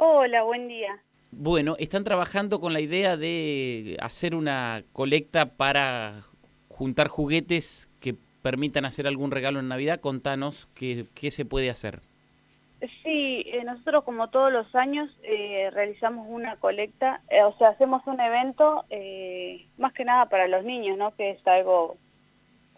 Hola, buen día. Bueno, están trabajando con la idea de hacer una colecta para juntar juguetes que permitan hacer algún regalo en Navidad. Contanos qué, qué se puede hacer. Sí, eh, nosotros como todos los años eh, realizamos una colecta, eh, o sea, hacemos un evento más que nada para los niños, ¿no? Que es algo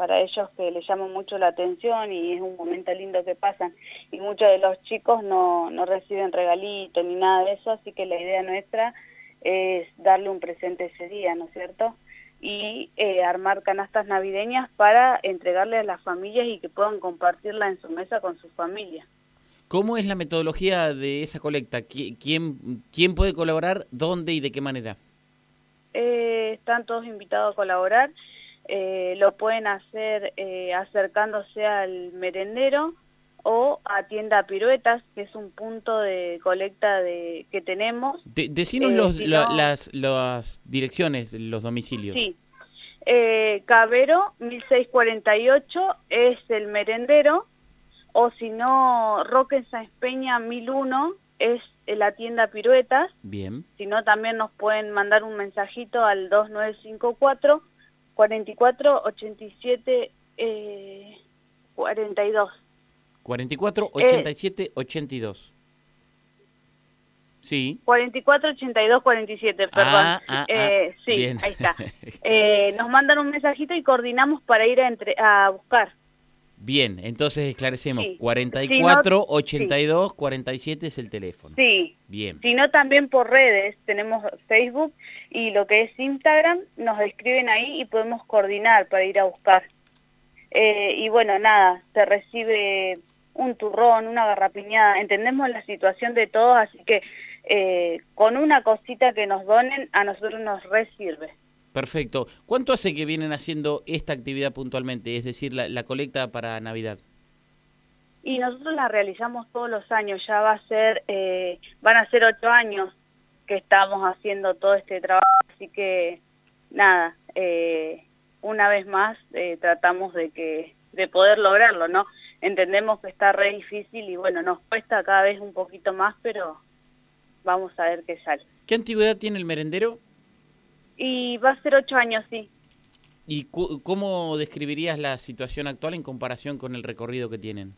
para ellos que les llama mucho la atención y es un momento lindo que pasan. Y muchos de los chicos no, no reciben regalitos ni nada de eso, así que la idea nuestra es darle un presente ese día, ¿no es cierto? Y eh, armar canastas navideñas para entregarle a las familias y que puedan compartirla en su mesa con su familia. ¿Cómo es la metodología de esa colecta? ¿Quién, quién puede colaborar? ¿Dónde y de qué manera? Eh, están todos invitados a colaborar. Eh, lo pueden hacer eh, acercándose al merendero o a tienda Piruetas, que es un punto de colecta de que tenemos. De, decinos eh, las, las direcciones, los domicilios. Sí. Cabero, 1648, es el merendero, o si no, Roque Sáenz Peña, 1001, es la tienda Piruetas. Bien. Si no, también nos pueden mandar un mensajito al 2954 44 87 eh, 42. 44 87 82. Sí. 44 82 47, perdón. Ah, ah, eh, ah, sí, ahí está. Eh, nos mandan un mensajito y coordinamos para ir a, entre, a buscar. Bien, entonces esclarecemos. 44 82 47 es el teléfono. Sí. Bien. Sino también por redes, tenemos Facebook y lo que es Instagram, nos escriben ahí y podemos coordinar para ir a buscar. Eh, y bueno, nada, se recibe un turrón, una garrapiñada, entendemos la situación de todos, así que eh, con una cosita que nos donen a nosotros nos resirve. Perfecto. ¿Cuánto hace que vienen haciendo esta actividad puntualmente, es decir, la, colecta para Navidad? Y nosotros la realizamos todos los años, ya va a ser, eh, van a ser ocho años que estamos haciendo todo este trabajo, así que nada, eh, una vez más eh, tratamos de que de poder lograrlo, ¿no? Entendemos que está re difícil y bueno, nos cuesta cada vez un poquito más, pero vamos a ver qué sale. ¿Qué antigüedad tiene el merendero? Y va a ser ocho años, sí. ¿Y cómo describirías la situación actual en comparación con el recorrido que tienen?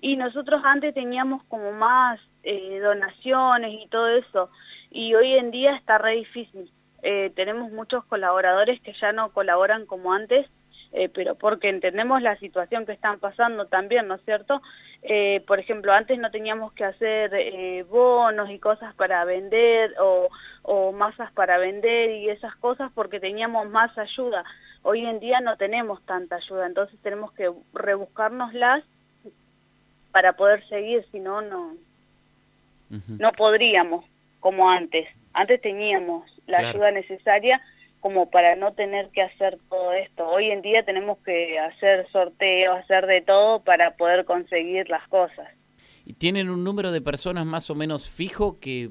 Y nosotros antes teníamos como más eh, donaciones y todo eso, y hoy en día está re difícil. Eh, tenemos muchos colaboradores que ya no colaboran como antes, eh, pero porque entendemos la situación que están pasando también, ¿no es cierto? Eh, por ejemplo, antes no teníamos que hacer eh, bonos y cosas para vender o, o masas para vender y esas cosas porque teníamos más ayuda. Hoy en día no tenemos tanta ayuda, entonces tenemos que rebuscárnoslas para poder seguir, si no, no, no podríamos como antes. Antes teníamos la ayuda necesaria como para no tener que hacer todo esto. Hoy en día tenemos que hacer sorteos, hacer de todo para poder conseguir las cosas. ¿Y tienen un número de personas más o menos fijo que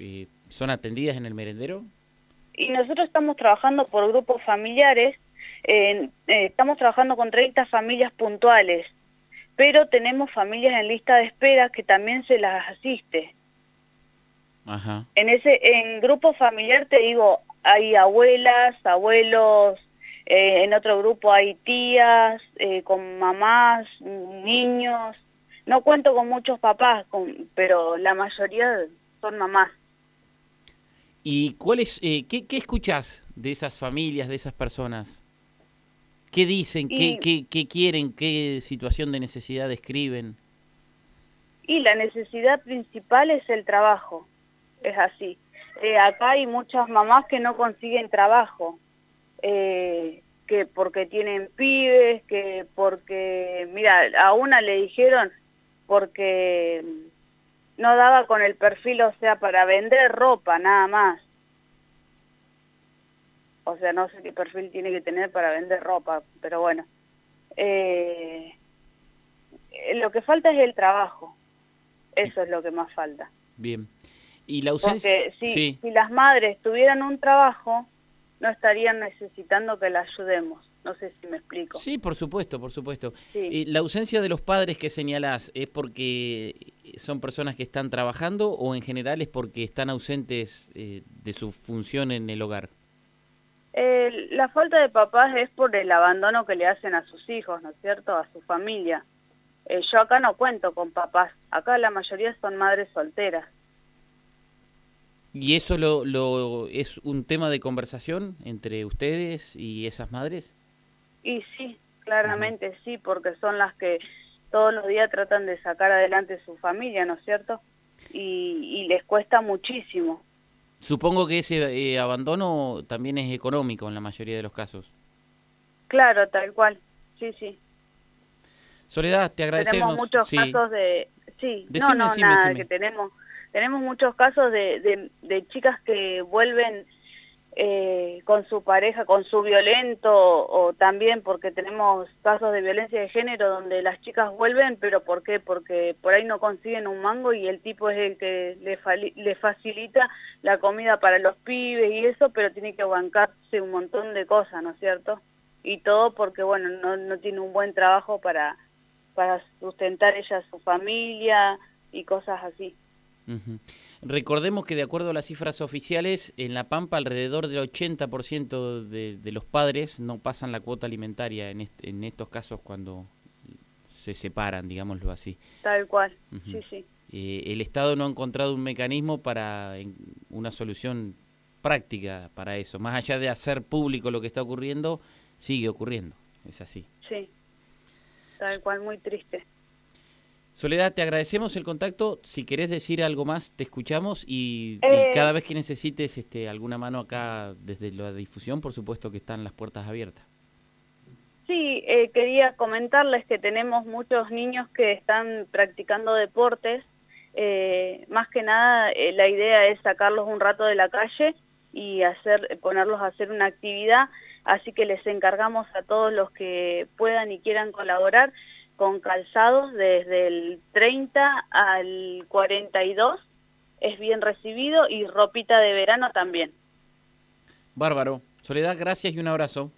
eh, son atendidas en el merendero? Y nosotros estamos trabajando por grupos familiares, eh, estamos trabajando con 30 familias puntuales, pero tenemos familias en lista de espera que también se las asiste. Ajá. En ese en grupo familiar te digo, hay abuelas, abuelos, eh, en otro grupo hay tías, eh, con mamás, niños. No cuento con muchos papás, pero la mayoría son mamás. ¿Y cuál es, eh, qué, qué escuchás de esas familias, de esas personas? ¿Qué dicen? qué, qué, quieren? ¿Qué situación de necesidad describen? Y la necesidad principal es el trabajo, es así. Eh, acá hay muchas mamás que no consiguen trabajo, eh, que porque tienen pibes, que porque, mira, a una le dijeron porque no daba con el perfil, o sea, para vender ropa nada más. O sea, no sé qué perfil tiene que tener para vender ropa, pero bueno. Eh, lo que falta es el trabajo. Eso es lo que más falta. Bien. ¿Y la ausencia? Porque si, si las madres tuvieran un trabajo, no estarían necesitando que la ayudemos. No sé si me explico. Sí, por supuesto, por supuesto. Eh, ¿La ausencia de los padres que señalás es porque son personas que están trabajando o en general es porque están ausentes eh, de su función en el hogar? Eh, la falta de papás es por el abandono que le hacen a sus hijos, ¿no es cierto? A su familia. yo acá no cuento con papás, acá la mayoría son madres solteras. ¿Y eso lo, lo, es un tema de conversación entre ustedes y esas madres? Y sí, claramente sí, porque son las que todos los días tratan de sacar adelante su familia, ¿no es cierto? Y, les cuesta muchísimo. Supongo que ese eh, abandono también es económico en la mayoría de los casos. Claro, tal cual, sí, sí. Soledad, te agradecemos. Tenemos muchos casos de... Sí, no, no, nada, que tenemos, tenemos muchos casos de, de, chicas que vuelven eh, con su pareja, con su violento, o también porque tenemos casos de violencia de género donde las chicas vuelven, pero ¿por qué? Porque por ahí no consiguen un mango y el tipo es el que le, le facilita la comida para los pibes y eso, pero tiene que bancarse un montón de cosas, ¿no es cierto? Y todo porque, bueno, no, no tiene un buen trabajo para, para sustentar ella a su familia y cosas así. Recordemos que de acuerdo a las cifras oficiales, en La Pampa alrededor del 80% de, de los padres no pasan la cuota alimentaria en, en estos casos cuando se separan, digámoslo así. Tal cual, sí, sí. Eh, el Estado no ha encontrado un mecanismo para una solución práctica para eso. Más allá de hacer público lo que está ocurriendo, sigue ocurriendo. Es así. Sí, tal cual, muy triste. Soledad, te agradecemos el contacto. Si querés decir algo más, te escuchamos y, eh, cada vez que necesites este, alguna mano acá desde la difusión, por supuesto que están las puertas abiertas. Sí, eh, quería comentarles que tenemos muchos niños que están practicando deportes. Eh, más que nada, la idea es sacarlos un rato de la calle y hacer, ponerlos a hacer una actividad. Así que les encargamos a todos los que puedan y quieran colaborar con calzados desde el 30 al 42 es bien recibido y ropita de verano también. Bárbaro. Soledad, gracias y un abrazo.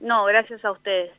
No, gracias a ustedes.